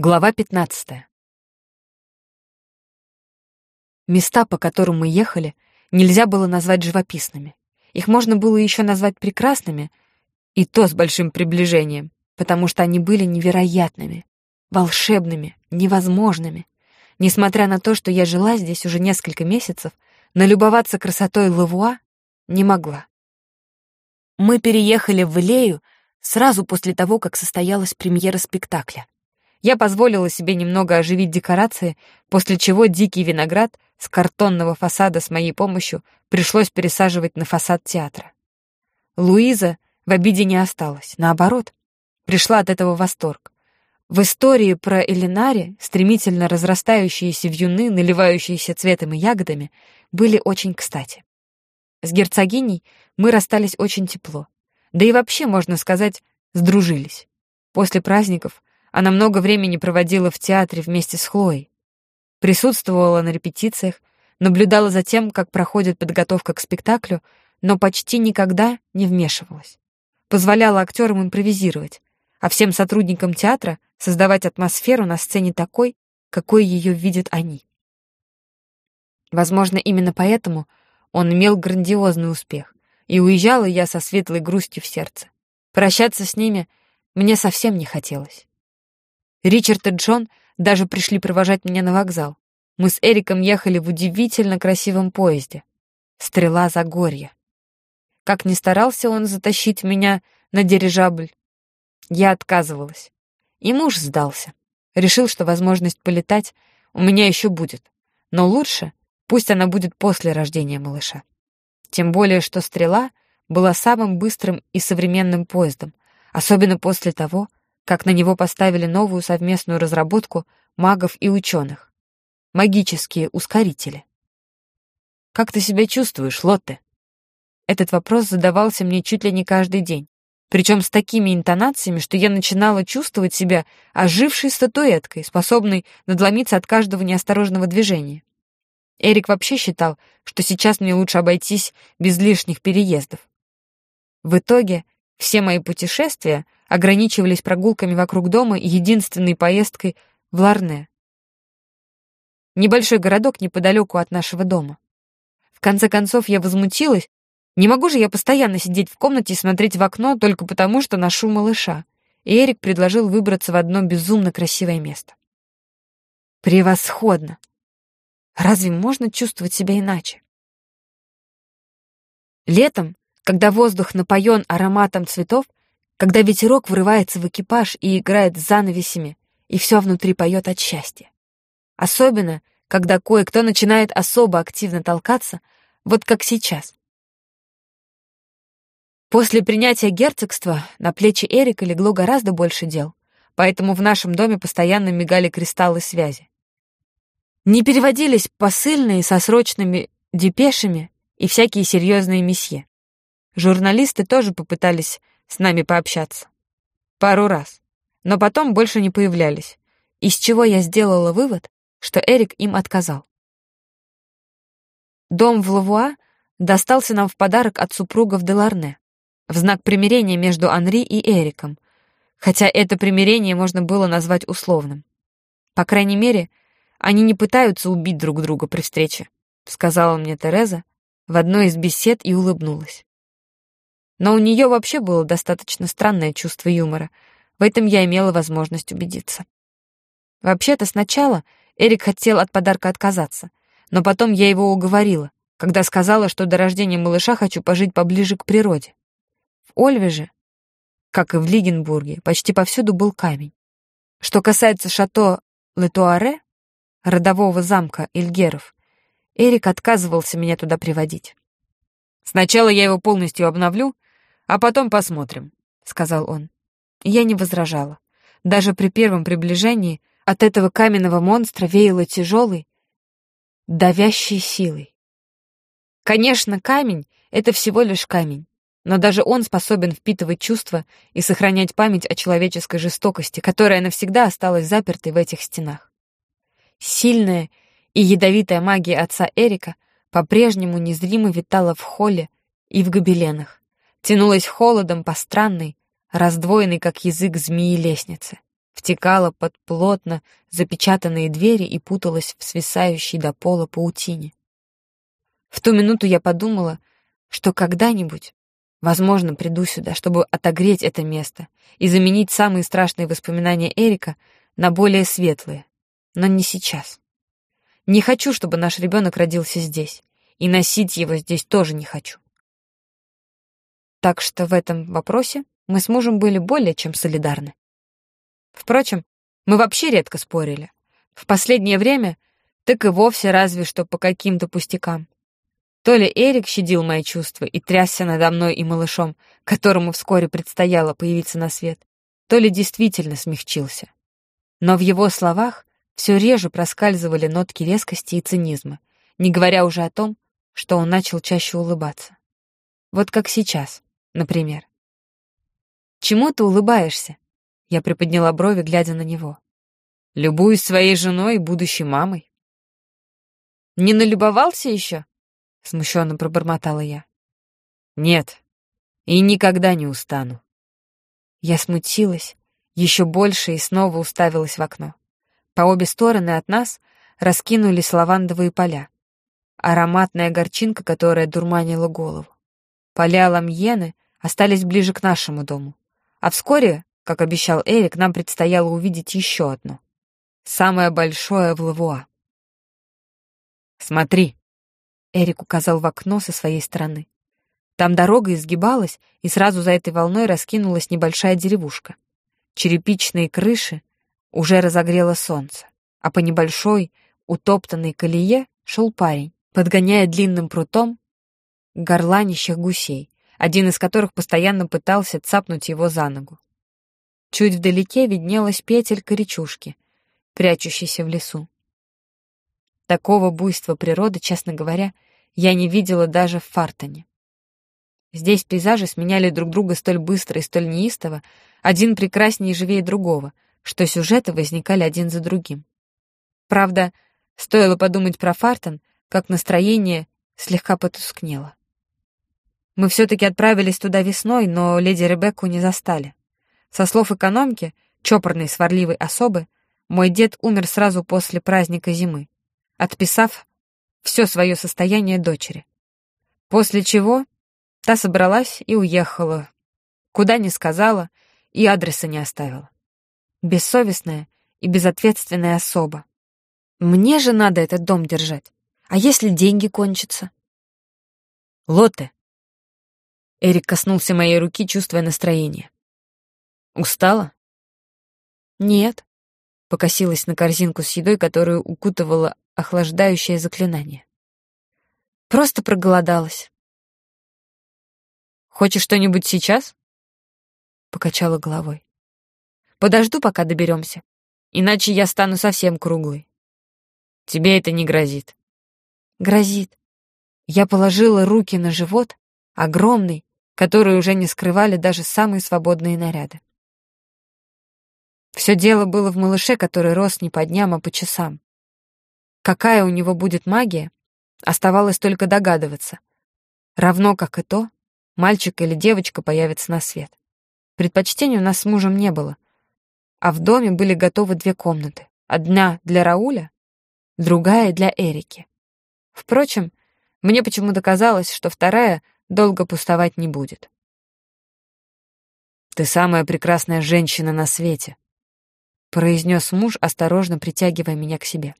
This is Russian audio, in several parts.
Глава 15. Места, по которым мы ехали, нельзя было назвать живописными. Их можно было еще назвать прекрасными, и то с большим приближением, потому что они были невероятными, волшебными, невозможными. Несмотря на то, что я жила здесь уже несколько месяцев, налюбоваться красотой Лавуа не могла. Мы переехали в Илею сразу после того, как состоялась премьера спектакля. Я позволила себе немного оживить декорации, после чего дикий виноград с картонного фасада с моей помощью пришлось пересаживать на фасад театра. Луиза в обиде не осталась, наоборот, пришла от этого восторг. В истории про Элинари стремительно разрастающиеся вьюны, наливающиеся цветом и ягодами, были очень кстати. С герцогиней мы расстались очень тепло. Да и вообще, можно сказать, сдружились. После праздников она много времени проводила в театре вместе с Хлоей. Присутствовала на репетициях, наблюдала за тем, как проходит подготовка к спектаклю, но почти никогда не вмешивалась. Позволяла актерам импровизировать, а всем сотрудникам театра создавать атмосферу на сцене такой, какой ее видят они. Возможно, именно поэтому он имел грандиозный успех, и уезжала я со светлой грустью в сердце. Прощаться с ними мне совсем не хотелось. Ричард и Джон даже пришли провожать меня на вокзал. Мы с Эриком ехали в удивительно красивом поезде. Стрела Загорья. Как ни старался он затащить меня на дирижабль, я отказывалась. И муж сдался. Решил, что возможность полетать у меня еще будет. Но лучше пусть она будет после рождения малыша. Тем более, что «Стрела» была самым быстрым и современным поездом, особенно после того, как на него поставили новую совместную разработку магов и ученых. Магические ускорители. «Как ты себя чувствуешь, Лотте?» Этот вопрос задавался мне чуть ли не каждый день, причем с такими интонациями, что я начинала чувствовать себя ожившей статуэткой, способной надломиться от каждого неосторожного движения. Эрик вообще считал, что сейчас мне лучше обойтись без лишних переездов. В итоге все мои путешествия ограничивались прогулками вокруг дома и единственной поездкой в Ларне. Небольшой городок неподалеку от нашего дома. В конце концов я возмутилась. Не могу же я постоянно сидеть в комнате и смотреть в окно только потому, что ношу малыша. И Эрик предложил выбраться в одно безумно красивое место. Превосходно! Разве можно чувствовать себя иначе? Летом, когда воздух напоен ароматом цветов, когда ветерок врывается в экипаж и играет с занавесями, и все внутри поет от счастья. Особенно, когда кое-кто начинает особо активно толкаться, вот как сейчас. После принятия герцогства на плечи Эрика легло гораздо больше дел, поэтому в нашем доме постоянно мигали кристаллы связи. Не переводились посыльные со срочными депешами и всякие серьезные месье. Журналисты тоже попытались с нами пообщаться. Пару раз. Но потом больше не появлялись. Из чего я сделала вывод, что Эрик им отказал. Дом в Лавуа достался нам в подарок от супругов Деларне, в знак примирения между Анри и Эриком, хотя это примирение можно было назвать условным. По крайней мере, они не пытаются убить друг друга при встрече, сказала мне Тереза в одной из бесед и улыбнулась. Но у нее вообще было достаточно странное чувство юмора. В этом я имела возможность убедиться. Вообще-то сначала Эрик хотел от подарка отказаться, но потом я его уговорила, когда сказала, что до рождения малыша хочу пожить поближе к природе. В Ольве же, как и в Лигенбурге, почти повсюду был камень. Что касается шато Летуаре, родового замка Ильгеров, Эрик отказывался меня туда приводить. Сначала я его полностью обновлю, а потом посмотрим», — сказал он. Я не возражала. Даже при первом приближении от этого каменного монстра веяло тяжелой, давящей силой. Конечно, камень — это всего лишь камень, но даже он способен впитывать чувства и сохранять память о человеческой жестокости, которая навсегда осталась запертой в этих стенах. Сильная и ядовитая магия отца Эрика по-прежнему незримо витала в холле и в гобеленах тянулась холодом по странной, раздвоенной, как язык змеи, лестнице. втекала под плотно запечатанные двери и путалась в свисающей до пола паутине. В ту минуту я подумала, что когда-нибудь, возможно, приду сюда, чтобы отогреть это место и заменить самые страшные воспоминания Эрика на более светлые, но не сейчас. Не хочу, чтобы наш ребенок родился здесь, и носить его здесь тоже не хочу. Так что в этом вопросе мы с мужем были более чем солидарны. Впрочем, мы вообще редко спорили. В последнее время так и вовсе разве что по каким-то пустякам. То ли Эрик щадил мои чувства и трясся надо мной и малышом, которому вскоре предстояло появиться на свет, то ли действительно смягчился. Но в его словах все реже проскальзывали нотки резкости и цинизма, не говоря уже о том, что он начал чаще улыбаться. Вот как сейчас, например. «Чему ты улыбаешься?» Я приподняла брови, глядя на него. «Любуюсь своей женой и будущей мамой». «Не налюбовался еще?» — смущенно пробормотала я. «Нет, и никогда не устану». Я смутилась еще больше и снова уставилась в окно. По обе стороны от нас раскинулись лавандовые поля. Ароматная горчинка, которая дурманила голову. Поля ламьены остались ближе к нашему дому. А вскоре, как обещал Эрик, нам предстояло увидеть еще одно. Самое большое в Лавуа. «Смотри», — Эрик указал в окно со своей стороны. Там дорога изгибалась, и сразу за этой волной раскинулась небольшая деревушка. Черепичные крыши уже разогрело солнце, а по небольшой, утоптанной колее шел парень, подгоняя длинным прутом горланищих гусей, один из которых постоянно пытался цапнуть его за ногу. Чуть вдалеке виднелась петелька речушки, прячущейся в лесу. Такого буйства природы, честно говоря, я не видела даже в Фартоне. Здесь пейзажи сменяли друг друга столь быстро и столь неистово, один прекраснее и живее другого, что сюжеты возникали один за другим. Правда, стоило подумать про Фартон, как настроение слегка потускнело. Мы все-таки отправились туда весной, но леди Ребекку не застали. Со слов экономки, чопорной сварливой особы, мой дед умер сразу после праздника зимы, отписав все свое состояние дочери. После чего та собралась и уехала, куда не сказала и адреса не оставила. Бессовестная и безответственная особа. Мне же надо этот дом держать. А если деньги кончатся? Лотте. Эрик коснулся моей руки, чувствуя настроение. Устала? Нет. Покосилась на корзинку с едой, которую укутывала охлаждающее заклинание. Просто проголодалась. Хочешь что-нибудь сейчас? Покачала головой. Подожду, пока доберемся. Иначе я стану совсем круглой. Тебе это не грозит. Грозит. Я положила руки на живот, огромный, который уже не скрывали даже самые свободные наряды. Все дело было в малыше, который рос не по дням, а по часам. Какая у него будет магия, оставалось только догадываться. Равно как и то, мальчик или девочка появится на свет. Предпочтений у нас с мужем не было, а в доме были готовы две комнаты. Одна для Рауля, другая для Эрики. Впрочем, мне почему-то казалось, что вторая долго пустовать не будет. «Ты самая прекрасная женщина на свете», — произнес муж, осторожно притягивая меня к себе.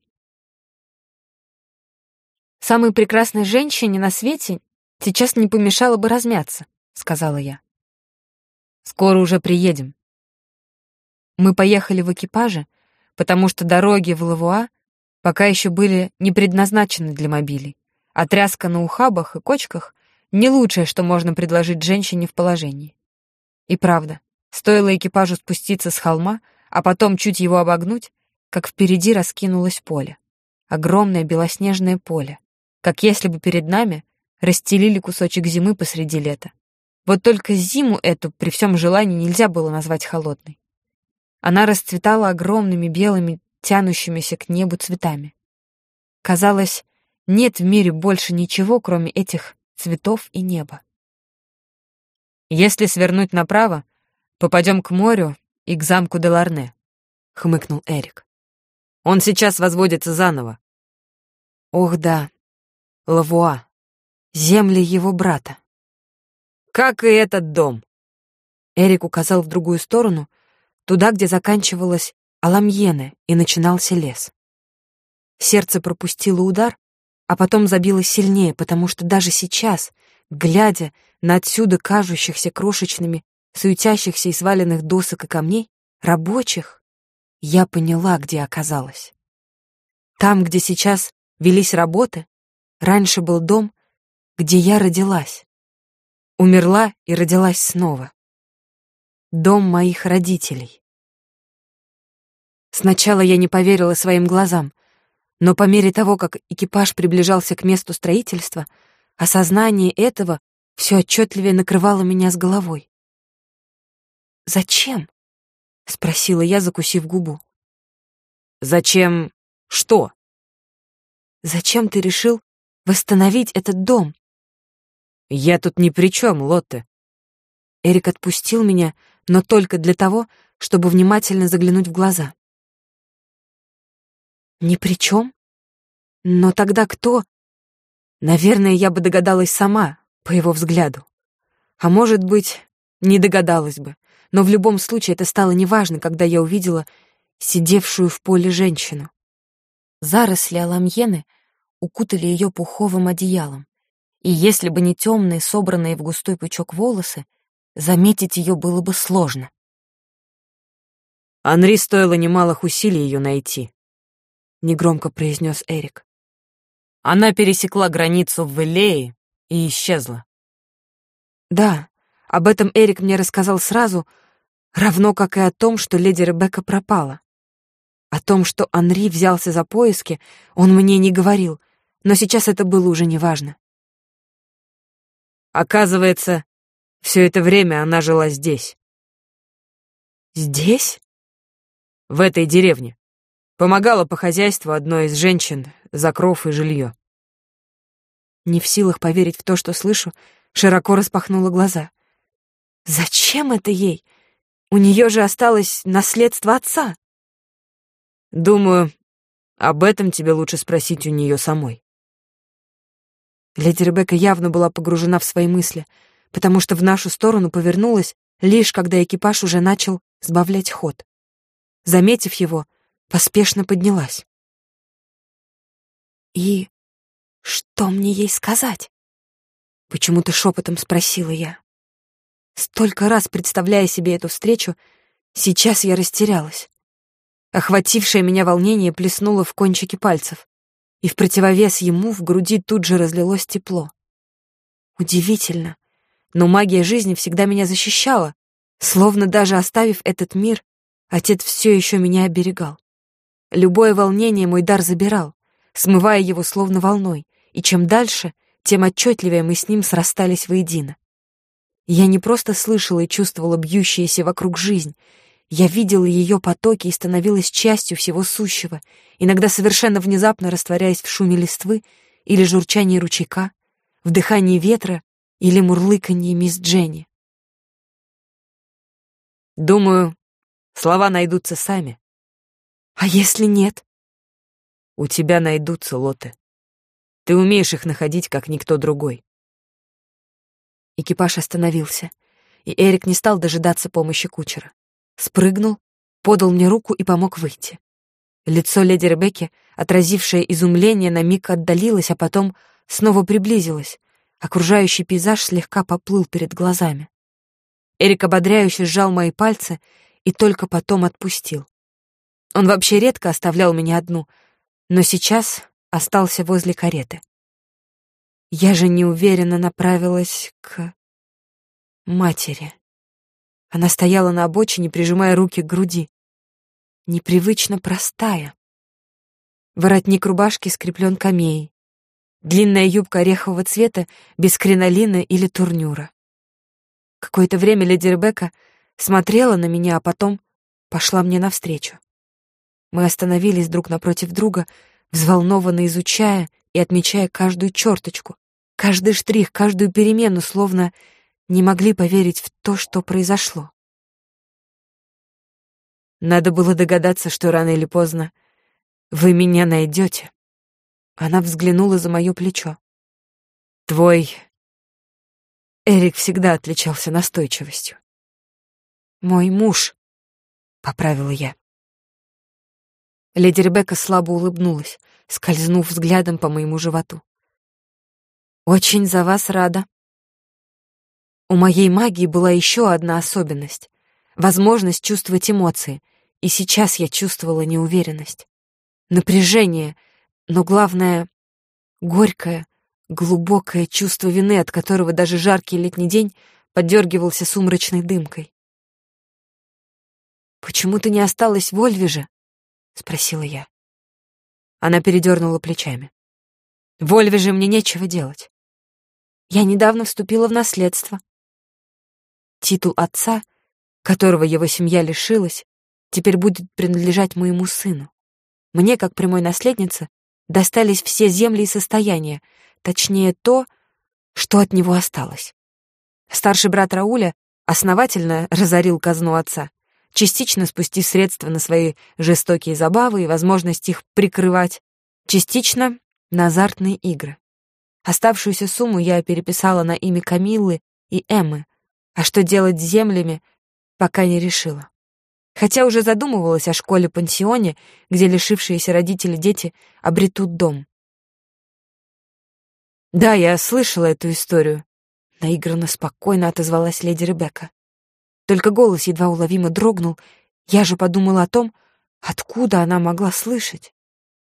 Самой прекрасной женщине на свете сейчас не помешало бы размяться», — сказала я. «Скоро уже приедем». Мы поехали в экипаже, потому что дороги в Лавуа пока еще были не предназначены для мобилей, а тряска на ухабах и кочках — не лучшее, что можно предложить женщине в положении. И правда, стоило экипажу спуститься с холма, а потом чуть его обогнуть, как впереди раскинулось поле. Огромное белоснежное поле, как если бы перед нами расстелили кусочек зимы посреди лета. Вот только зиму эту при всем желании нельзя было назвать холодной. Она расцветала огромными белыми, тянущимися к небу цветами. Казалось, нет в мире больше ничего, кроме этих цветов и неба. Если свернуть направо, попадем к морю и к замку Деларне, хмыкнул Эрик. Он сейчас возводится заново. Ох да, Лавуа, земли его брата. Как и этот дом. Эрик указал в другую сторону, туда, где заканчивалась Аламьене и начинался лес. Сердце пропустило удар, а потом забилось сильнее, потому что даже сейчас, глядя на отсюда кажущихся крошечными, суетящихся и сваленных досок и камней, рабочих, я поняла, где оказалась. Там, где сейчас велись работы, раньше был дом, где я родилась. Умерла и родилась снова. Дом моих родителей. Сначала я не поверила своим глазам, но по мере того, как экипаж приближался к месту строительства, осознание этого все отчетливее накрывало меня с головой. «Зачем?» — спросила я, закусив губу. «Зачем что?» «Зачем ты решил восстановить этот дом?» «Я тут ни при чем, Лотте». Эрик отпустил меня, но только для того, чтобы внимательно заглянуть в глаза. «Ни при чем? Но тогда кто?» Наверное, я бы догадалась сама, по его взгляду. А может быть, не догадалась бы но в любом случае это стало неважно, когда я увидела сидевшую в поле женщину. Заросли аламьены укутали ее пуховым одеялом, и если бы не темные, собранные в густой пучок волосы, заметить ее было бы сложно. «Анри стоило немалых усилий ее найти», — негромко произнес Эрик. Она пересекла границу в Элее и исчезла. Да, об этом Эрик мне рассказал сразу, равно как и о том, что леди Ребекка пропала. О том, что Анри взялся за поиски, он мне не говорил, но сейчас это было уже неважно. Оказывается, все это время она жила здесь. Здесь? В этой деревне. Помогала по хозяйству одной из женщин за кров и жилье. Не в силах поверить в то, что слышу, широко распахнула глаза. Зачем это ей? У нее же осталось наследство отца. Думаю, об этом тебе лучше спросить у нее самой. Леди Ребекка явно была погружена в свои мысли, потому что в нашу сторону повернулась, лишь когда экипаж уже начал сбавлять ход. Заметив его, поспешно поднялась. «И что мне ей сказать?» Почему-то шепотом спросила я. Столько раз представляя себе эту встречу, сейчас я растерялась. Охватившее меня волнение плеснуло в кончики пальцев, и в противовес ему в груди тут же разлилось тепло. Удивительно, но магия жизни всегда меня защищала, словно даже оставив этот мир, отец все еще меня оберегал. Любое волнение мой дар забирал, смывая его словно волной, и чем дальше, тем отчетливее мы с ним срастались воедино. Я не просто слышала и чувствовала бьющуюся вокруг жизнь. Я видела ее потоки и становилась частью всего сущего, иногда совершенно внезапно растворяясь в шуме листвы или журчании ручейка, в дыхании ветра или мурлыканье мисс Дженни. Думаю, слова найдутся сами. А если нет? У тебя найдутся, Лоты. Ты умеешь их находить, как никто другой. Экипаж остановился, и Эрик не стал дожидаться помощи кучера. Спрыгнул, подал мне руку и помог выйти. Лицо леди Ребекки, отразившее изумление, на миг отдалилось, а потом снова приблизилось. Окружающий пейзаж слегка поплыл перед глазами. Эрик ободряюще сжал мои пальцы и только потом отпустил. Он вообще редко оставлял меня одну, но сейчас остался возле кареты. Я же неуверенно направилась к матери. Она стояла на обочине, прижимая руки к груди. Непривычно простая. Воротник рубашки скреплен камеей. Длинная юбка орехового цвета, без кринолина или турнюра. Какое-то время леди Ребекка смотрела на меня, а потом пошла мне навстречу. Мы остановились друг напротив друга, взволнованно изучая и отмечая каждую черточку, каждый штрих, каждую перемену, словно не могли поверить в то, что произошло. Надо было догадаться, что рано или поздно вы меня найдете. Она взглянула за мое плечо. Твой Эрик всегда отличался настойчивостью. Мой муж, поправила я. Леди Ребекка слабо улыбнулась, скользнув взглядом по моему животу. Очень за вас рада. У моей магии была еще одна особенность — возможность чувствовать эмоции, и сейчас я чувствовала неуверенность. Напряжение, но главное — горькое, глубокое чувство вины, от которого даже жаркий летний день подергивался сумрачной дымкой. «Почему ты не осталась в Ольвеже?» — спросила я. Она передернула плечами. «В Ольвеже мне нечего делать. Я недавно вступила в наследство. Титул отца, которого его семья лишилась, теперь будет принадлежать моему сыну. Мне, как прямой наследнице, достались все земли и состояния, точнее то, что от него осталось. Старший брат Рауля основательно разорил казну отца, частично спустив средства на свои жестокие забавы и возможность их прикрывать, частично на азартные игры. Оставшуюся сумму я переписала на имя Камиллы и Эммы, а что делать с землями, пока не решила. Хотя уже задумывалась о школе-пансионе, где лишившиеся родители дети обретут дом. «Да, я слышала эту историю», — наигранно спокойно отозвалась леди Ребекка. Только голос едва уловимо дрогнул. Я же подумала о том, откуда она могла слышать.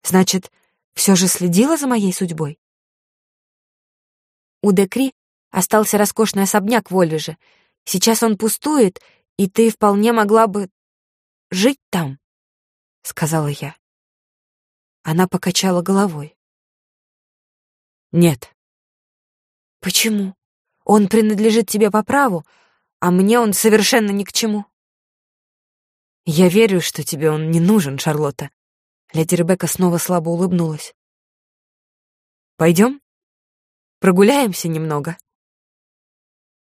Значит, все же следила за моей судьбой? У Декри остался роскошный особняк в Ольвеже. Сейчас он пустует, и ты вполне могла бы жить там, — сказала я. Она покачала головой. Нет. Почему? Он принадлежит тебе по праву, а мне он совершенно ни к чему. Я верю, что тебе он не нужен, Шарлотта. Леди Ребекка снова слабо улыбнулась. Пойдем? Прогуляемся немного?»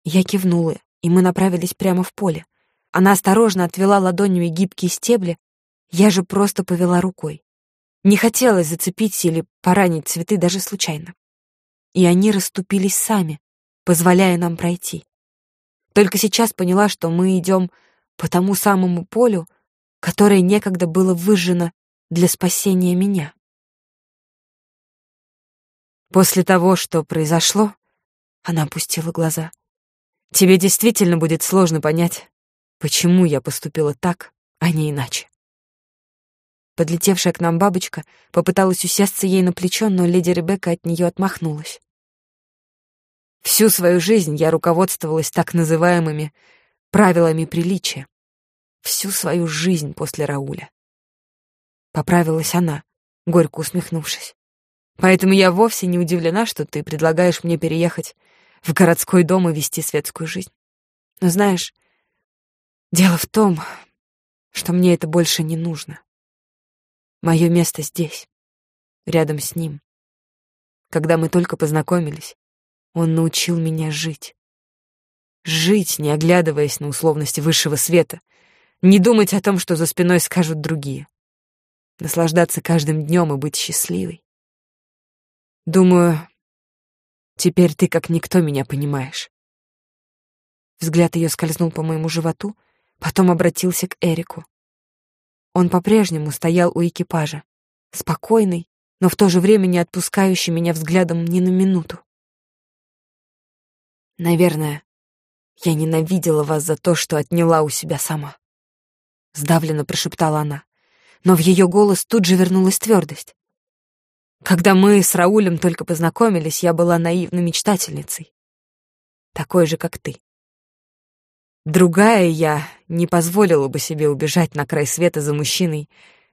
Я кивнула, и мы направились прямо в поле. Она осторожно отвела ладонями гибкие стебли, я же просто повела рукой. Не хотелось зацепить или поранить цветы даже случайно. И они расступились сами, позволяя нам пройти. Только сейчас поняла, что мы идем по тому самому полю, которое некогда было выжжено для спасения меня. После того, что произошло, она опустила глаза. Тебе действительно будет сложно понять, почему я поступила так, а не иначе. Подлетевшая к нам бабочка попыталась усесться ей на плечо, но леди Ребекка от нее отмахнулась. Всю свою жизнь я руководствовалась так называемыми правилами приличия. Всю свою жизнь после Рауля. Поправилась она, горько усмехнувшись. Поэтому я вовсе не удивлена, что ты предлагаешь мне переехать в городской дом и вести светскую жизнь. Но знаешь, дело в том, что мне это больше не нужно. Мое место здесь, рядом с ним. Когда мы только познакомились, он научил меня жить. Жить, не оглядываясь на условности высшего света, не думать о том, что за спиной скажут другие. Наслаждаться каждым днем и быть счастливой. Думаю, теперь ты как никто меня понимаешь. Взгляд ее скользнул по моему животу, потом обратился к Эрику. Он по-прежнему стоял у экипажа, спокойный, но в то же время не отпускающий меня взглядом ни на минуту. Наверное, я ненавидела вас за то, что отняла у себя сама. Сдавленно прошептала она, но в ее голос тут же вернулась твердость. Когда мы с Раулем только познакомились, я была наивной мечтательницей. Такой же, как ты. Другая я не позволила бы себе убежать на край света за мужчиной,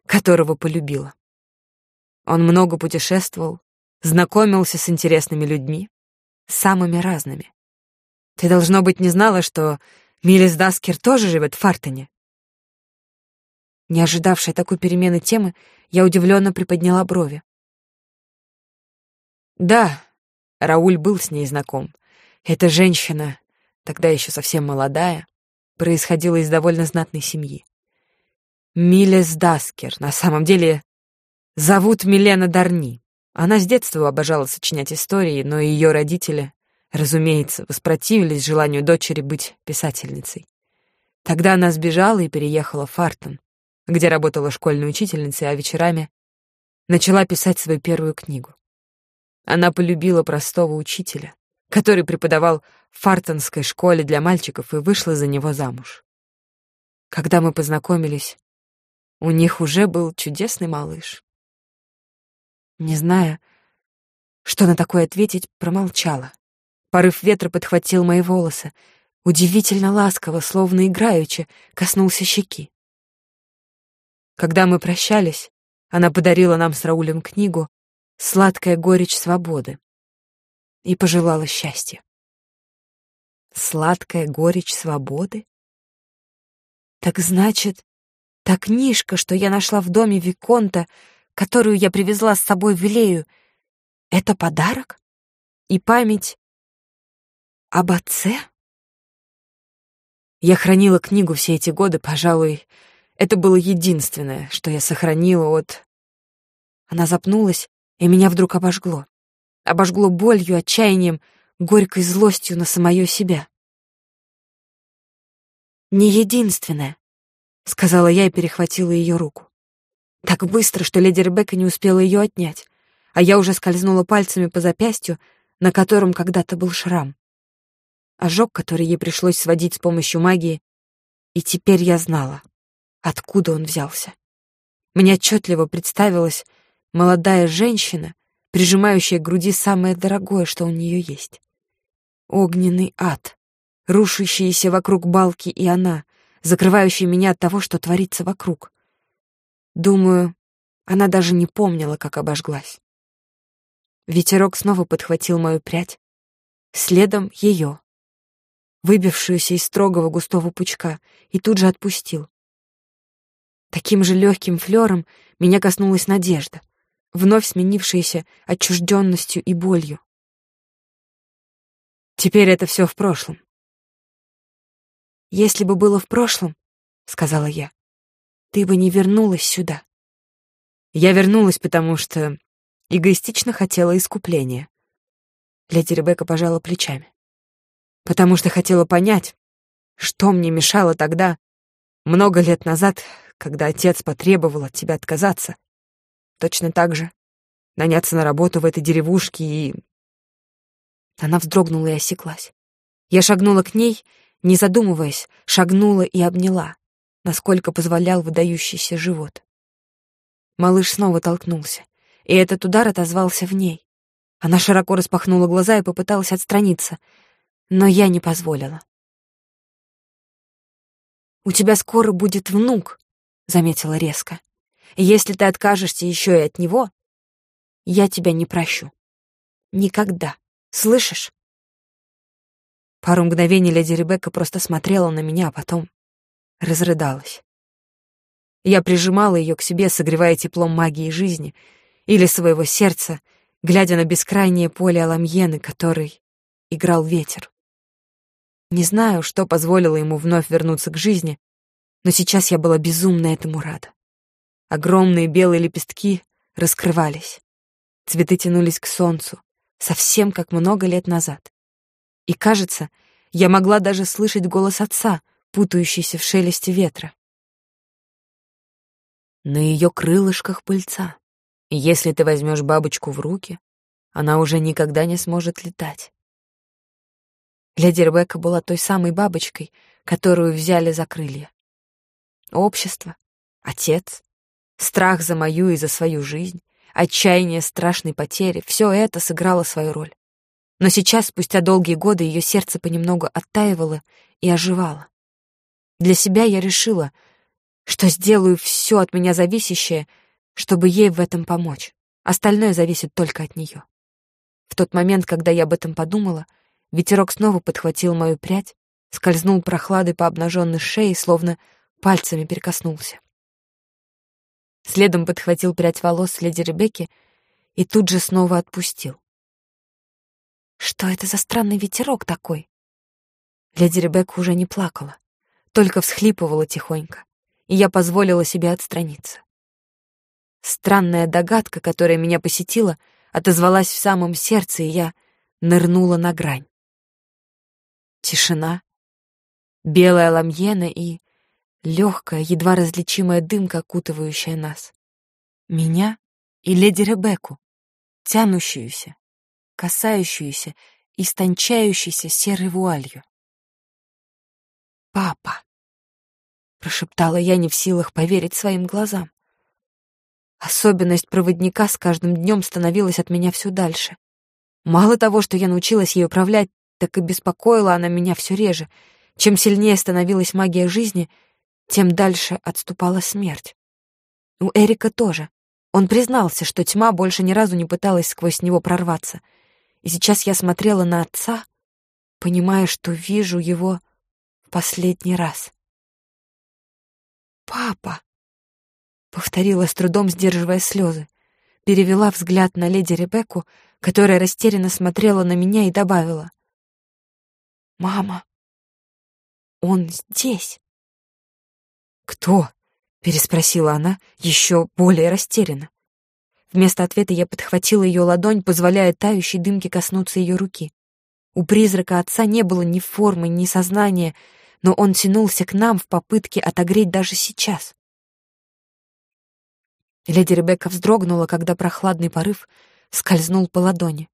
которого полюбила. Он много путешествовал, знакомился с интересными людьми, самыми разными. Ты, должно быть, не знала, что Милис Даскер тоже живет в Фартоне. Не ожидавшая такой перемены темы, я удивленно приподняла брови. Да, Рауль был с ней знаком. Эта женщина, тогда еще совсем молодая, происходила из довольно знатной семьи. Милес Даскер. На самом деле зовут Милена Дарни. Она с детства обожала сочинять истории, но ее родители, разумеется, воспротивились желанию дочери быть писательницей. Тогда она сбежала и переехала в Фартон, где работала школьной учительницей, а вечерами начала писать свою первую книгу. Она полюбила простого учителя, который преподавал в Фартонской школе для мальчиков и вышла за него замуж. Когда мы познакомились, у них уже был чудесный малыш. Не зная, что на такое ответить, промолчала. Порыв ветра подхватил мои волосы, удивительно ласково, словно играючи, коснулся щеки. Когда мы прощались, она подарила нам с Раулем книгу «Сладкая горечь свободы» и пожелала счастья. Сладкая горечь свободы? Так значит, та книжка, что я нашла в доме Виконта, которую я привезла с собой в Илею, это подарок? И память об отце? Я хранила книгу все эти годы, пожалуй, это было единственное, что я сохранила от... Она запнулась, и меня вдруг обожгло. Обожгло болью, отчаянием, горькой злостью на самое себя. «Не единственное», — сказала я и перехватила ее руку. Так быстро, что леди Ребекка не успела ее отнять, а я уже скользнула пальцами по запястью, на котором когда-то был шрам. Ожог, который ей пришлось сводить с помощью магии, и теперь я знала откуда он взялся. Мне отчетливо представилась молодая женщина, прижимающая к груди самое дорогое, что у нее есть. Огненный ад, рушащиеся вокруг балки и она, закрывающая меня от того, что творится вокруг. Думаю, она даже не помнила, как обожглась. Ветерок снова подхватил мою прядь, следом ее, выбившуюся из строгого густого пучка, и тут же отпустил. Таким же легким флером меня коснулась надежда, вновь сменившаяся отчужденностью и болью. Теперь это все в прошлом. «Если бы было в прошлом, — сказала я, — ты бы не вернулась сюда». Я вернулась, потому что эгоистично хотела искупления. Леди Ребекка пожала плечами. Потому что хотела понять, что мне мешало тогда, много лет назад, когда отец потребовал от тебя отказаться. Точно так же наняться на работу в этой деревушке и... Она вздрогнула и осеклась. Я шагнула к ней, не задумываясь, шагнула и обняла, насколько позволял выдающийся живот. Малыш снова толкнулся, и этот удар отозвался в ней. Она широко распахнула глаза и попыталась отстраниться, но я не позволила. «У тебя скоро будет внук», — заметила резко. «Если ты откажешься еще и от него, я тебя не прощу. Никогда. Слышишь?» Пару мгновений леди Ребекка просто смотрела на меня, а потом разрыдалась. Я прижимала ее к себе, согревая теплом магии жизни или своего сердца, глядя на бескрайнее поле Аламьены, который играл ветер. Не знаю, что позволило ему вновь вернуться к жизни, но сейчас я была безумно этому рада. Огромные белые лепестки раскрывались. Цветы тянулись к солнцу, совсем как много лет назад. И, кажется, я могла даже слышать голос отца, путающийся в шелесте ветра. На ее крылышках пыльца. И если ты возьмешь бабочку в руки, она уже никогда не сможет летать. Леди Ребекка была той самой бабочкой, которую взяли за крылья. Общество, отец, страх за мою и за свою жизнь, отчаяние страшной потери — все это сыграло свою роль. Но сейчас, спустя долгие годы, ее сердце понемногу оттаивало и оживало. Для себя я решила, что сделаю все от меня зависящее, чтобы ей в этом помочь. Остальное зависит только от нее. В тот момент, когда я об этом подумала, ветерок снова подхватил мою прядь, скользнул прохладой по обнаженной шее, словно пальцами прикоснулся. Следом подхватил прядь волос леди Ребекки и тут же снова отпустил. Что это за странный ветерок такой? Леди Ребекка уже не плакала, только всхлипывала тихонько. и я позволила себе отстраниться. Странная догадка, которая меня посетила, отозвалась в самом сердце, и я нырнула на грань. Тишина, белая ламьена и легкая, едва различимая дымка, окутывающая нас. Меня и леди Ребекку, тянущуюся, касающуюся, истончающейся серой вуалью. «Папа!» — прошептала я, не в силах поверить своим глазам. Особенность проводника с каждым днем становилась от меня все дальше. Мало того, что я научилась ей управлять, так и беспокоила она меня все реже. Чем сильнее становилась магия жизни, тем дальше отступала смерть. У Эрика тоже. Он признался, что тьма больше ни разу не пыталась сквозь него прорваться. И сейчас я смотрела на отца, понимая, что вижу его в последний раз. «Папа!» — повторила с трудом, сдерживая слезы. Перевела взгляд на леди Ребекку, которая растерянно смотрела на меня и добавила. «Мама, он здесь». «Кто?» — переспросила она, еще более растерянно. Вместо ответа я подхватила ее ладонь, позволяя тающей дымке коснуться ее руки. У призрака отца не было ни формы, ни сознания, но он тянулся к нам в попытке отогреть даже сейчас. Леди Ребекка вздрогнула, когда прохладный порыв скользнул по ладони.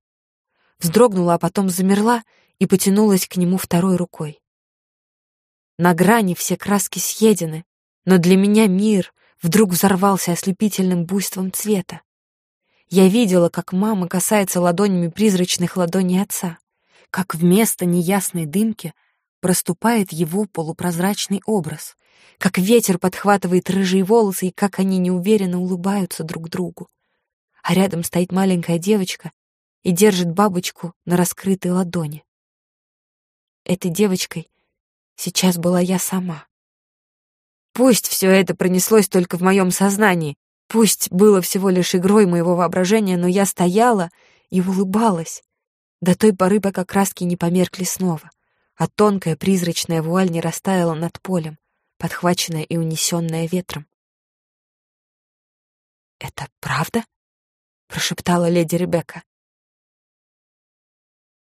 Вздрогнула, а потом замерла и потянулась к нему второй рукой. На грани все краски съедены, но для меня мир вдруг взорвался ослепительным буйством цвета. Я видела, как мама касается ладонями призрачных ладоней отца, как вместо неясной дымки проступает его полупрозрачный образ, как ветер подхватывает рыжие волосы и как они неуверенно улыбаются друг другу. А рядом стоит маленькая девочка и держит бабочку на раскрытой ладони. Этой девочкой сейчас была я сама. Пусть все это пронеслось только в моем сознании, Пусть было всего лишь игрой моего воображения, но я стояла и улыбалась. До той поры, пока краски не померкли снова, а тонкая призрачная вуаль не растаяла над полем, подхваченная и унесенная ветром. «Это правда?» — прошептала леди Ребекка.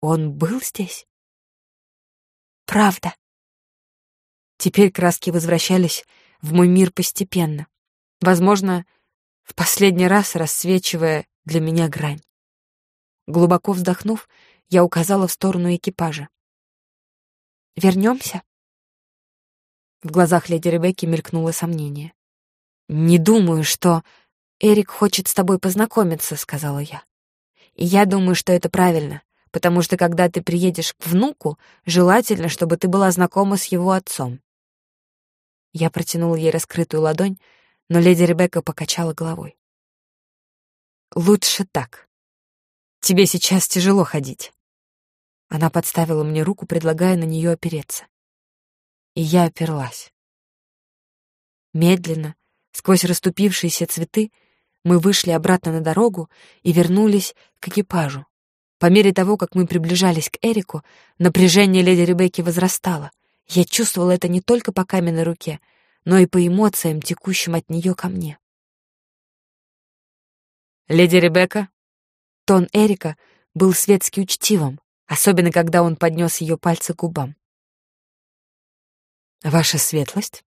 «Он был здесь?» «Правда». Теперь краски возвращались в мой мир постепенно. Возможно, в последний раз рассвечивая для меня грань. Глубоко вздохнув, я указала в сторону экипажа. «Вернемся?» В глазах леди Ребекки мелькнуло сомнение. «Не думаю, что...» «Эрик хочет с тобой познакомиться», — сказала я. «И я думаю, что это правильно, потому что когда ты приедешь к внуку, желательно, чтобы ты была знакома с его отцом». Я протянула ей раскрытую ладонь, но леди Ребекка покачала головой. «Лучше так. Тебе сейчас тяжело ходить». Она подставила мне руку, предлагая на нее опереться. И я оперлась. Медленно, сквозь расступившиеся цветы, мы вышли обратно на дорогу и вернулись к экипажу. По мере того, как мы приближались к Эрику, напряжение леди Ребекки возрастало. Я чувствовала это не только по каменной руке, но и по эмоциям, текущим от нее ко мне. «Леди Ребекка?» Тон Эрика был светски учтивым, особенно когда он поднес ее пальцы к губам. «Ваша светлость?»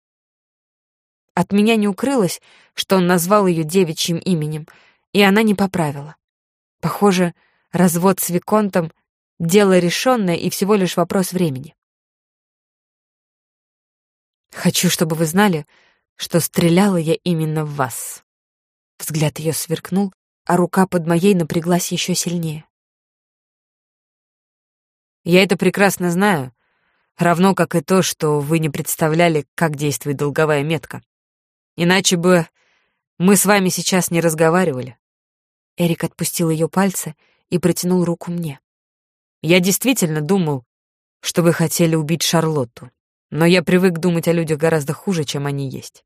От меня не укрылось, что он назвал ее девичьим именем, и она не поправила. Похоже, развод с Виконтом — дело решенное и всего лишь вопрос времени. Хочу, чтобы вы знали, что стреляла я именно в вас. Взгляд ее сверкнул, а рука под моей напряглась еще сильнее. Я это прекрасно знаю, равно как и то, что вы не представляли, как действует долговая метка. Иначе бы мы с вами сейчас не разговаривали. Эрик отпустил ее пальцы и протянул руку мне. Я действительно думал, что вы хотели убить Шарлотту. Но я привык думать о людях гораздо хуже, чем они есть.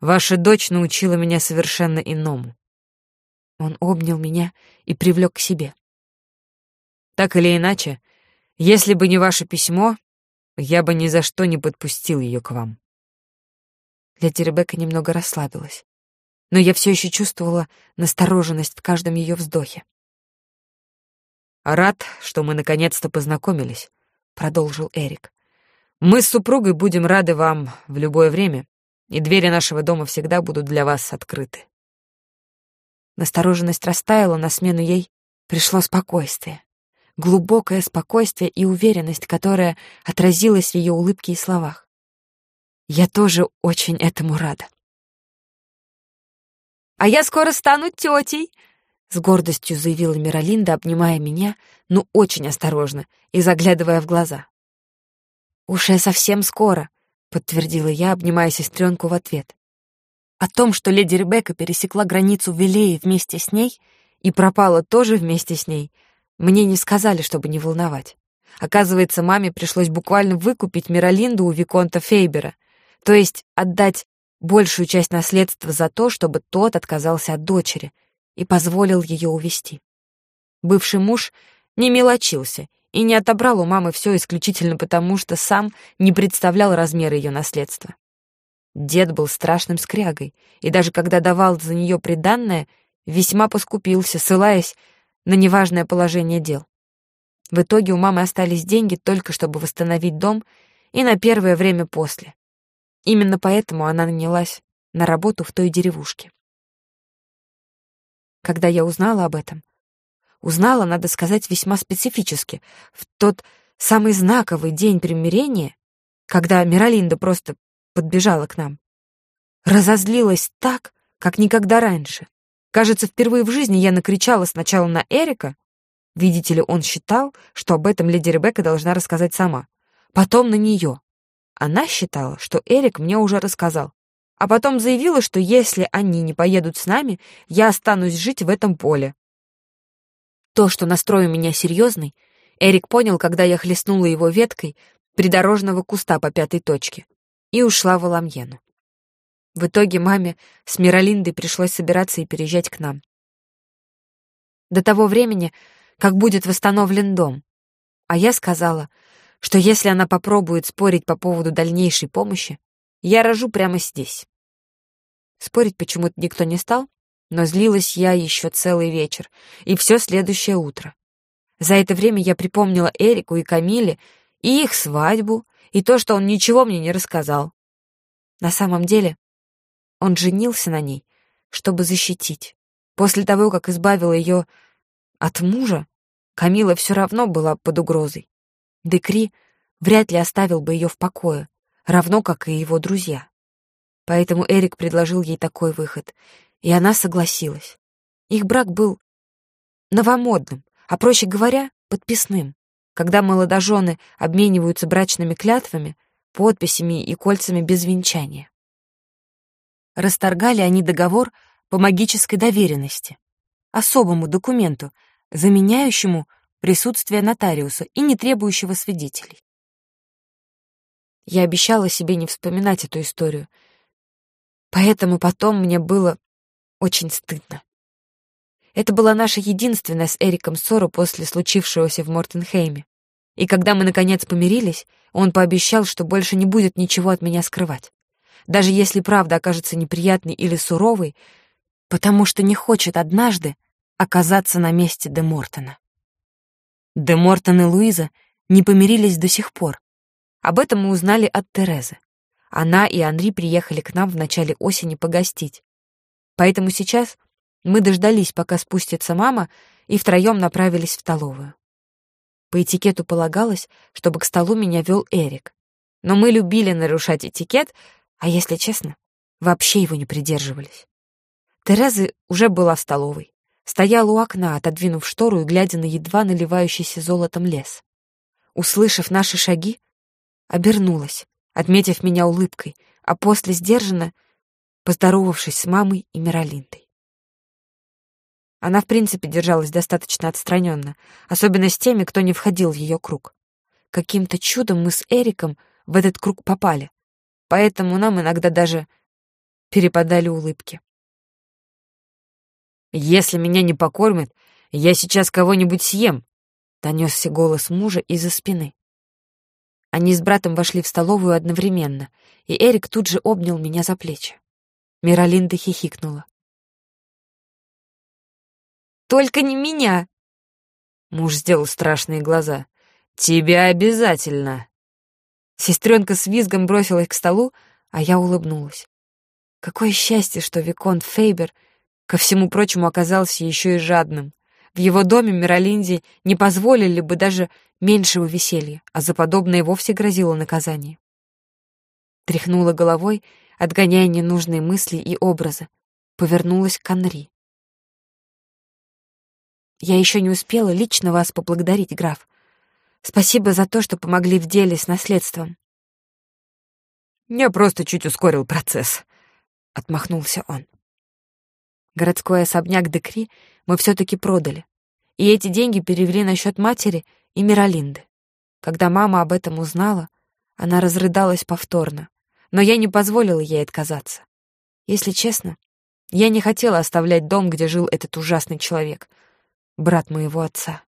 Ваша дочь научила меня совершенно иному. Он обнял меня и привлек к себе. Так или иначе, если бы не ваше письмо, я бы ни за что не подпустил ее к вам. леди Ребекка немного расслабилась. Но я все еще чувствовала настороженность в каждом ее вздохе. «Рад, что мы наконец-то познакомились», — продолжил Эрик. «Мы с супругой будем рады вам в любое время, и двери нашего дома всегда будут для вас открыты». Настороженность растаяла, на смену ей пришло спокойствие. Глубокое спокойствие и уверенность, которая отразилась в ее улыбке и словах. Я тоже очень этому рада. «А я скоро стану тетей!» С гордостью заявила Миралинда, обнимая меня, но очень осторожно и заглядывая в глаза. «Уже совсем скоро», — подтвердила я, обнимая сестренку в ответ. О том, что леди Ребекка пересекла границу в Вилее вместе с ней и пропала тоже вместе с ней, мне не сказали, чтобы не волновать. Оказывается, маме пришлось буквально выкупить Миралинду у Виконта Фейбера, то есть отдать большую часть наследства за то, чтобы тот отказался от дочери и позволил ее увести. Бывший муж не мелочился и не отобрал у мамы все исключительно потому, что сам не представлял размеры ее наследства. Дед был страшным скрягой, и даже когда давал за нее приданное, весьма поскупился, ссылаясь на неважное положение дел. В итоге у мамы остались деньги только чтобы восстановить дом и на первое время после. Именно поэтому она нанялась на работу в той деревушке. Когда я узнала об этом, узнала, надо сказать, весьма специфически, в тот самый знаковый день примирения, когда Миралинда просто подбежала к нам. Разозлилась так, как никогда раньше. Кажется, впервые в жизни я накричала сначала на Эрика. Видите ли, он считал, что об этом леди Ребекка должна рассказать сама. Потом на нее. Она считала, что Эрик мне уже рассказал. А потом заявила, что если они не поедут с нами, я останусь жить в этом поле. То, что настрой у меня серьезный, Эрик понял, когда я хлестнула его веткой придорожного куста по пятой точке и ушла в Аламьену. В итоге маме с Миралиндой пришлось собираться и переезжать к нам. До того времени, как будет восстановлен дом. А я сказала, что если она попробует спорить по поводу дальнейшей помощи, я рожу прямо здесь. Спорить почему-то никто не стал, но злилась я еще целый вечер и все следующее утро. За это время я припомнила Эрику и Камиле и их свадьбу, и то, что он ничего мне не рассказал. На самом деле, он женился на ней, чтобы защитить. После того, как избавила ее от мужа, Камила все равно была под угрозой. Декри вряд ли оставил бы ее в покое, равно как и его друзья. Поэтому Эрик предложил ей такой выход, и она согласилась. Их брак был новомодным, а, проще говоря, подписным когда молодожены обмениваются брачными клятвами, подписями и кольцами без венчания. Расторгали они договор по магической доверенности, особому документу, заменяющему присутствие нотариуса и не требующего свидетелей. Я обещала себе не вспоминать эту историю, поэтому потом мне было очень стыдно. Это была наша единственная с Эриком ссора после случившегося в Мортенхейме. И когда мы, наконец, помирились, он пообещал, что больше не будет ничего от меня скрывать. Даже если правда окажется неприятной или суровой, потому что не хочет однажды оказаться на месте Де Мортона. Де Мортон и Луиза не помирились до сих пор. Об этом мы узнали от Терезы. Она и Анри приехали к нам в начале осени погостить. Поэтому сейчас мы дождались, пока спустится мама, и втроем направились в столовую. По этикету полагалось, чтобы к столу меня вел Эрик. Но мы любили нарушать этикет, а, если честно, вообще его не придерживались. Тереза уже была в столовой. Стояла у окна, отодвинув штору и глядя на едва наливающийся золотом лес. Услышав наши шаги, обернулась, отметив меня улыбкой, а после сдержанно, поздоровавшись с мамой и Миролиндой. Она, в принципе, держалась достаточно отстраненно, особенно с теми, кто не входил в ее круг. Каким-то чудом мы с Эриком в этот круг попали, поэтому нам иногда даже перепадали улыбки. «Если меня не покормят, я сейчас кого-нибудь съем», — донесся голос мужа из-за спины. Они с братом вошли в столовую одновременно, и Эрик тут же обнял меня за плечи. Миралинда хихикнула. «Только не меня!» Муж сделал страшные глаза. «Тебя обязательно!» Сестренка с визгом бросилась к столу, а я улыбнулась. Какое счастье, что Виконт Фейбер, ко всему прочему, оказался еще и жадным. В его доме Миралинде не позволили бы даже меньшего веселья, а за подобное вовсе грозило наказание. Тряхнула головой, отгоняя ненужные мысли и образы. Повернулась к Анри. «Я еще не успела лично вас поблагодарить, граф. Спасибо за то, что помогли в деле с наследством». «Я просто чуть ускорил процесс», — отмахнулся он. Городской особняк Декри мы все-таки продали, и эти деньги перевели на счет матери и Миралинды. Когда мама об этом узнала, она разрыдалась повторно, но я не позволила ей отказаться. Если честно, я не хотела оставлять дом, где жил этот ужасный человек, брат моего отца.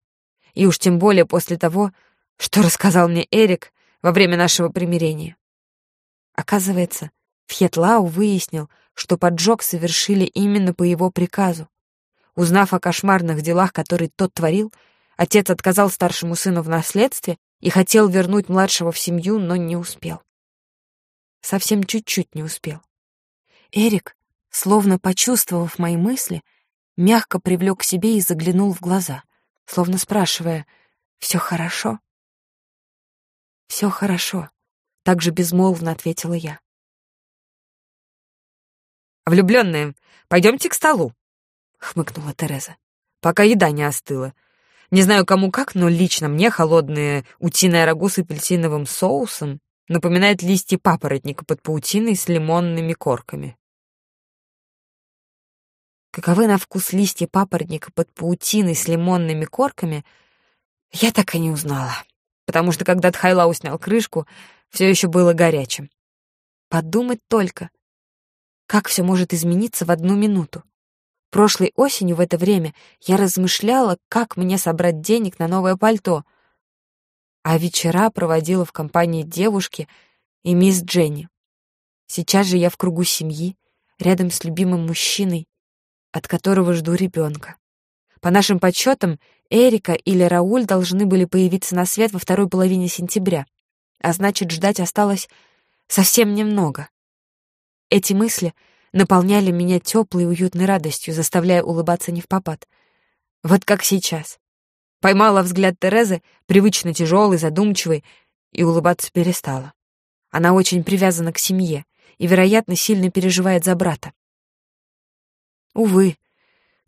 И уж тем более после того, что рассказал мне Эрик во время нашего примирения. Оказывается, Фьетлау выяснил, что поджог совершили именно по его приказу. Узнав о кошмарных делах, которые тот творил, отец отказал старшему сыну в наследстве и хотел вернуть младшего в семью, но не успел. Совсем чуть-чуть не успел. Эрик, словно почувствовав мои мысли, мягко привлек к себе и заглянул в глаза, словно спрашивая «Все хорошо?» «Все хорошо», — так же безмолвно ответила я. «Влюбленные, пойдемте к столу», — хмыкнула Тереза, «пока еда не остыла. Не знаю, кому как, но лично мне холодные утиное рагу с апельсиновым соусом напоминает листья папоротника под паутиной с лимонными корками». Каковы на вкус листья папоротника под паутиной с лимонными корками, я так и не узнала потому что когда Тхайлау снял крышку, все еще было горячим. Подумать только, как все может измениться в одну минуту. Прошлой осенью в это время я размышляла, как мне собрать денег на новое пальто, а вечера проводила в компании девушки и мисс Дженни. Сейчас же я в кругу семьи, рядом с любимым мужчиной, от которого жду ребенка. По нашим подсчетам, Эрика или Рауль должны были появиться на свет во второй половине сентября, а значит, ждать осталось совсем немного. Эти мысли наполняли меня теплой и уютной радостью, заставляя улыбаться не в попад. Вот как сейчас. Поймала взгляд Терезы, привычно тяжелый, задумчивый, и улыбаться перестала. Она очень привязана к семье и, вероятно, сильно переживает за брата. Увы,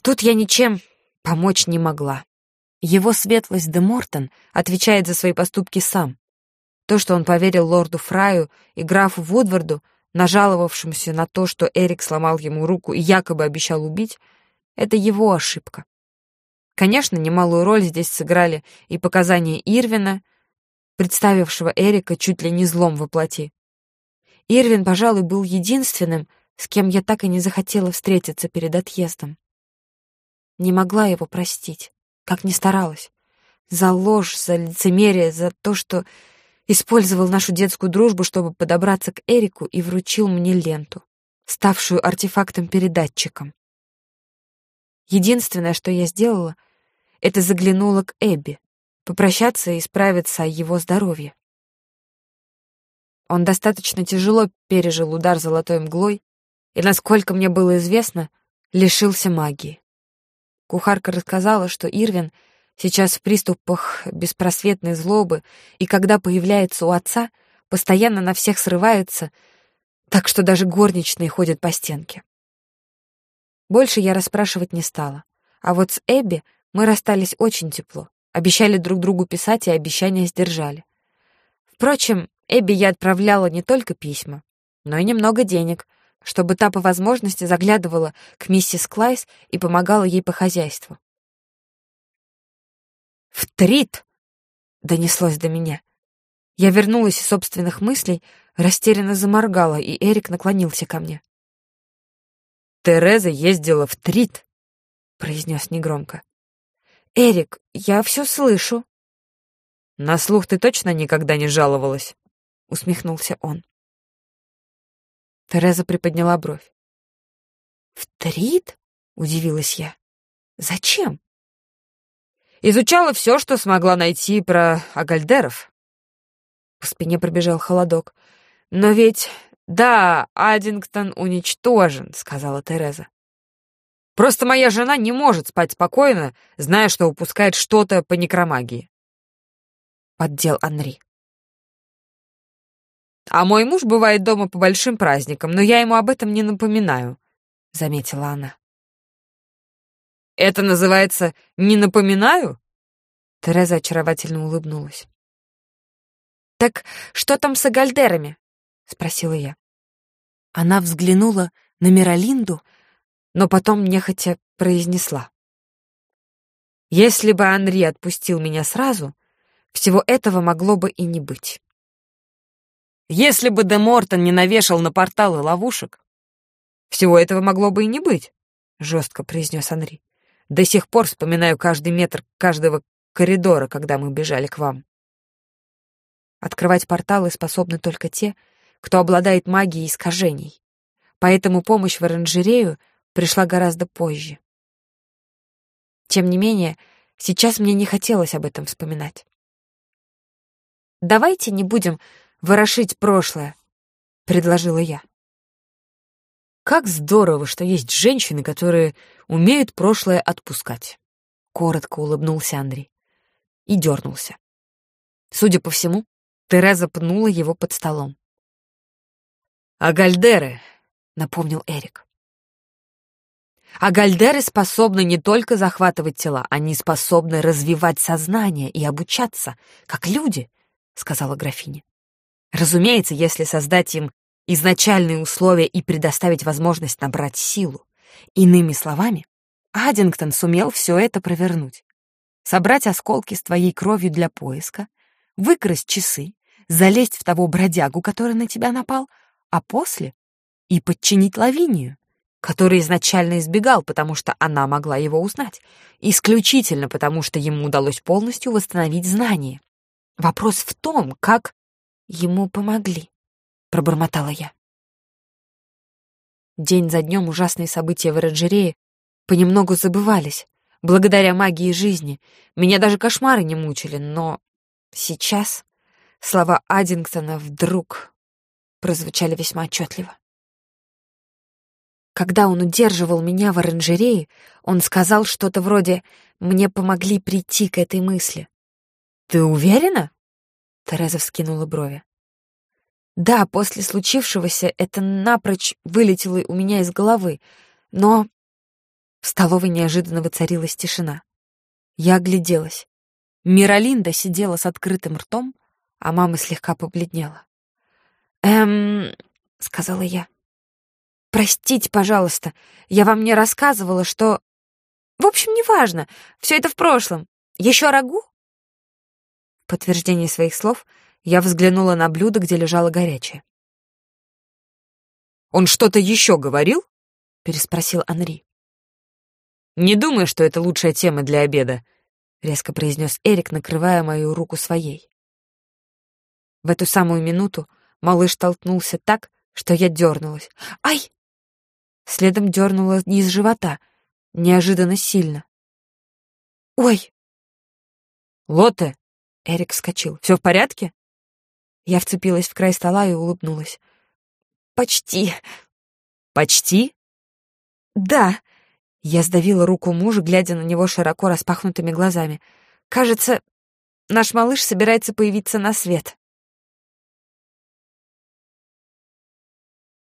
тут я ничем помочь не могла. Его светлость де Мортон отвечает за свои поступки сам. То, что он поверил лорду Фраю и графу Вудварду, нажаловавшимся на то, что Эрик сломал ему руку и якобы обещал убить, это его ошибка. Конечно, немалую роль здесь сыграли и показания Ирвина, представившего Эрика чуть ли не злом воплоти. Ирвин, пожалуй, был единственным, с кем я так и не захотела встретиться перед отъездом. Не могла его простить как ни старалась. За ложь, за лицемерие, за то, что использовал нашу детскую дружбу, чтобы подобраться к Эрику и вручил мне ленту, ставшую артефактом-передатчиком. Единственное, что я сделала, это заглянула к Эбби, попрощаться и справиться о его здоровье. Он достаточно тяжело пережил удар золотой мглой и, насколько мне было известно, лишился магии. Кухарка рассказала, что Ирвин сейчас в приступах беспросветной злобы, и когда появляется у отца, постоянно на всех срывается, так что даже горничные ходят по стенке. Больше я расспрашивать не стала. А вот с Эбби мы расстались очень тепло. Обещали друг другу писать, и обещания сдержали. Впрочем, Эбби я отправляла не только письма, но и немного денег — чтобы та по возможности заглядывала к миссис Клайс и помогала ей по хозяйству. «В трит!» — донеслось до меня. Я вернулась из собственных мыслей, растерянно заморгала, и Эрик наклонился ко мне. «Тереза ездила в трит!» — произнес негромко. «Эрик, я все слышу!» На слух ты точно никогда не жаловалась?» — усмехнулся он. Тереза приподняла бровь. «Втрит?» — удивилась я. «Зачем?» Изучала все, что смогла найти про Агальдеров. По спине пробежал холодок. «Но ведь, да, Аддингтон уничтожен», — сказала Тереза. «Просто моя жена не может спать спокойно, зная, что упускает что-то по некромагии». Поддел Анри. «А мой муж бывает дома по большим праздникам, но я ему об этом не напоминаю», — заметила она. Это называется «не напоминаю»?» Тереза очаровательно улыбнулась. «Так что там с Агальдерами?» — спросила я. Она взглянула на Миралинду, но потом нехотя произнесла. «Если бы Анри отпустил меня сразу, всего этого могло бы и не быть. Если бы Де Мортон не навешал на порталы ловушек, всего этого могло бы и не быть», — жестко произнес Анри. До сих пор вспоминаю каждый метр каждого коридора, когда мы бежали к вам. Открывать порталы способны только те, кто обладает магией искажений. Поэтому помощь в оранжерею пришла гораздо позже. Тем не менее, сейчас мне не хотелось об этом вспоминать. «Давайте не будем ворошить прошлое», — предложила я. Как здорово, что есть женщины, которые умеют прошлое отпускать. Коротко улыбнулся Андрей и дернулся. Судя по всему, Тереза пнула его под столом. «А Гальдеры», — напомнил Эрик. «А Гальдеры способны не только захватывать тела, они способны развивать сознание и обучаться, как люди», — сказала графиня. «Разумеется, если создать им изначальные условия и предоставить возможность набрать силу. Иными словами, Аддингтон сумел все это провернуть. Собрать осколки с твоей кровью для поиска, выкрасть часы, залезть в того бродягу, который на тебя напал, а после и подчинить Лавинию, который изначально избегал, потому что она могла его узнать, исключительно потому что ему удалось полностью восстановить знания. Вопрос в том, как ему помогли. — пробормотала я. День за днем ужасные события в оранжерее понемногу забывались. Благодаря магии жизни меня даже кошмары не мучили, но сейчас слова Аддингтона вдруг прозвучали весьма отчетливо. Когда он удерживал меня в оранжерее, он сказал что-то вроде «мне помогли прийти к этой мысли». «Ты уверена?» Тереза вскинула брови. Да, после случившегося это напрочь вылетело у меня из головы, но... В столовой неожиданно воцарилась тишина. Я огляделась. Миралинда сидела с открытым ртом, а мама слегка побледнела. «Эм...» — сказала я. «Простите, пожалуйста, я вам не рассказывала, что...» «В общем, неважно, все это в прошлом. Еще рагу?» В подтверждение своих слов я взглянула на блюдо, где лежало горячее. «Он что-то еще говорил?» — переспросил Анри. «Не думаю, что это лучшая тема для обеда», — резко произнес Эрик, накрывая мою руку своей. В эту самую минуту малыш толкнулся так, что я дернулась. «Ай!» Следом дернула из живота, неожиданно сильно. «Ой!» «Лотте!» — Эрик вскочил. «Все в порядке?» Я вцепилась в край стола и улыбнулась. «Почти». «Почти?» «Да». Я сдавила руку мужа, глядя на него широко распахнутыми глазами. «Кажется, наш малыш собирается появиться на свет».